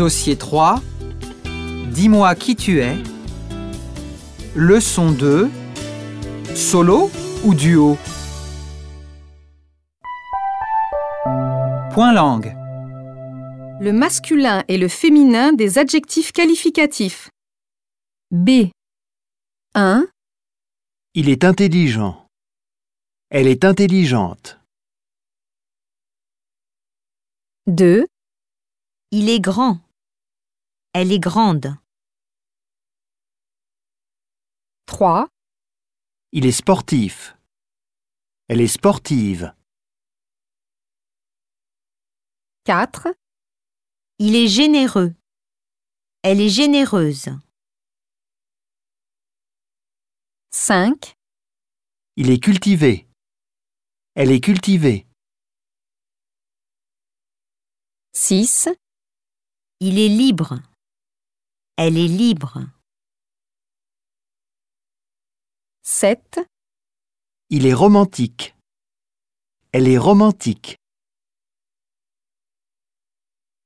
Dossier 3. Dis-moi qui tu es. Leçon 2. Solo ou duo? Point langue. Le masculin et le féminin des adjectifs qualificatifs. B. 1, Il est intelligent. Elle est intelligente. 2, Il est grand. Elle est grande. 3, Il est sportif. Elle est sportive. 4, Il est généreux. Elle est généreuse. 5, Il est cultivé. Elle est cultivée. 6, Il est libre. Elle est libre. 7, Il est romantique. Elle est romantique.